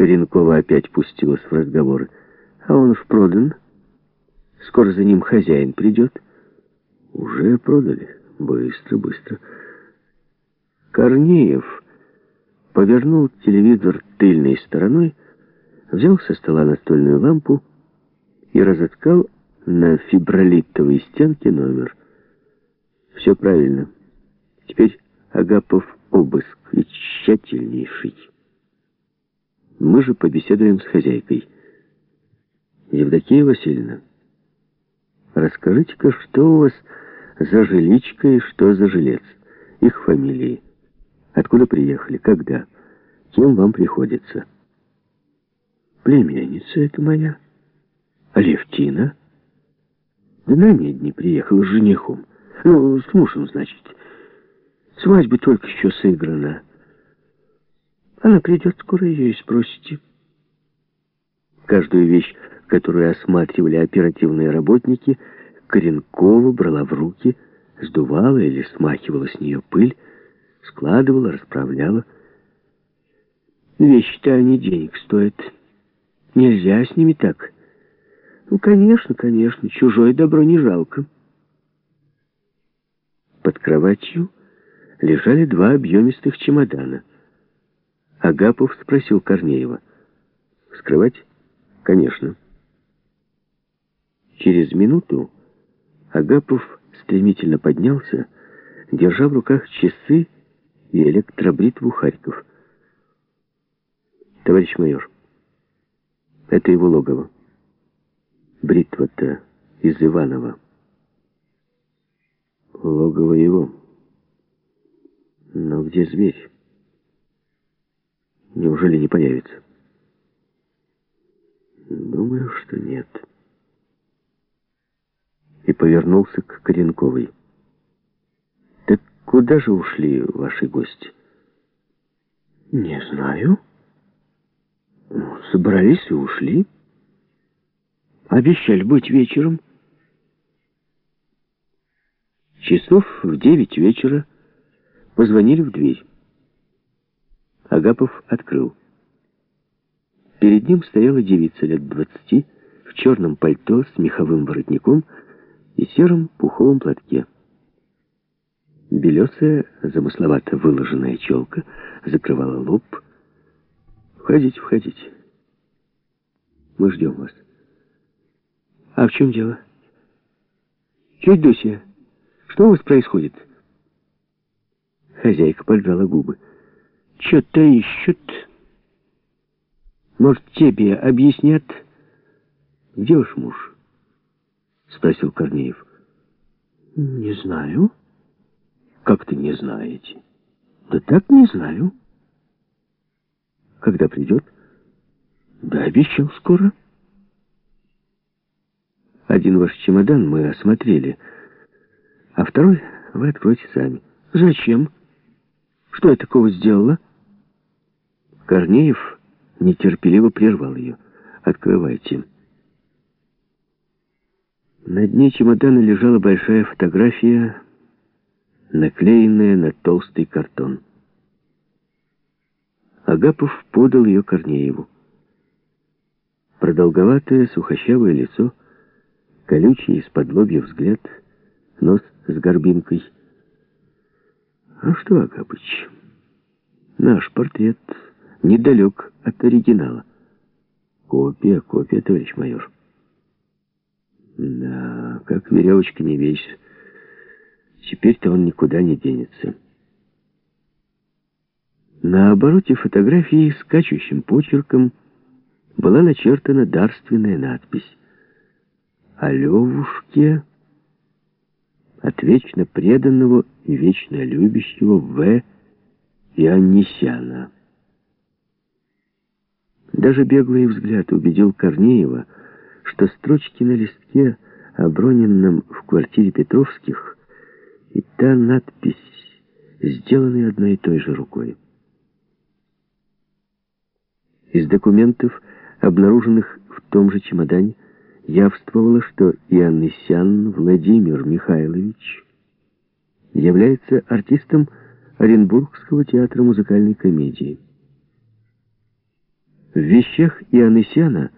Коренкова опять пустилась в разговоры. А он уж продан. Скоро за ним хозяин придет. Уже продали. Быстро, быстро. Корнеев повернул телевизор тыльной стороной, взял со стола настольную лампу и разыскал на фибролитовой стенке номер. Все правильно. Теперь Агапов обыск и тщательнейший. Мы же побеседуем с хозяйкой. Евдокия Васильевна, расскажите-ка, что у вас за жиличка и что за жилец? Их фамилии. Откуда приехали? Когда? Кем вам приходится? Племянница это моя. Алевтина. Да на медни приехала с женихом. Ну, с мужем, значит. Свадьба только еще сыграна. Она придет скоро, ее и спросите. Каждую вещь, которую осматривали оперативные работники, Коренкова брала в руки, сдувала или смахивала с нее пыль, складывала, расправляла. Вещи-то они денег стоят. Нельзя с ними так. Ну, конечно, конечно, чужое добро не жалко. Под кроватью лежали два объемистых чемодана. Агапов спросил Корнеева. «Вскрывать?» «Конечно». Через минуту Агапов стремительно поднялся, держа в руках часы и электробритву Харьков. «Товарищ майор, это его логово. Бритва-то из Иванова». «Логово его. Но где зверь? Неужели не появится?» «Думаю, что нет» и повернулся к Коренковой. «Так куда же ушли ваши гости?» «Не знаю. Ну, собрались и ушли. Обещали быть вечером». Часов в девять вечера позвонили в дверь. Агапов открыл. Перед ним стояла девица лет двадцати в черном пальто с меховым воротником, и сером пуховом платке. Белесая, замысловато выложенная челка закрывала лоб. «Входите, входите. Мы ждем вас». «А в чем дело?» «Тетя Дуся, что у вас происходит?» Хозяйка поджала губы. «Че-то ищут. Может, тебе объяснят, где ваш муж?» — спросил Корнеев. «Не знаю». «Как ты не знаете?» «Да так не знаю». «Когда придет?» «Да обещал скоро». «Один ваш чемодан мы осмотрели, а второй вы откроете сами». «Зачем? Что я такого сделала?» Корнеев нетерпеливо прервал ее. «Открывайте». На дне чемодана лежала большая фотография, наклеенная на толстый картон. Агапов подал ее Корнееву. Продолговатое, сухощавое лицо, колючий из-под лобья взгляд, нос с горбинкой. А что, Агапыч, наш портрет недалек от оригинала. Копия, копия, товарищ майор. Да, как веревочка не весь. Теперь-то он никуда не денется. На обороте фотографии скачущим почерком была начертана дарственная надпись «О Левушке от вечно преданного и вечно любящего В. Ионнисяна». Даже беглый взгляд убедил Корнеева, что строчки на листке, оброненном в квартире Петровских, и та надпись, сделаны одной и той же рукой. Из документов, обнаруженных в том же чемодане, явствовало, что Иоаннисян Владимир Михайлович является артистом Оренбургского театра музыкальной комедии. В вещах Ионысяна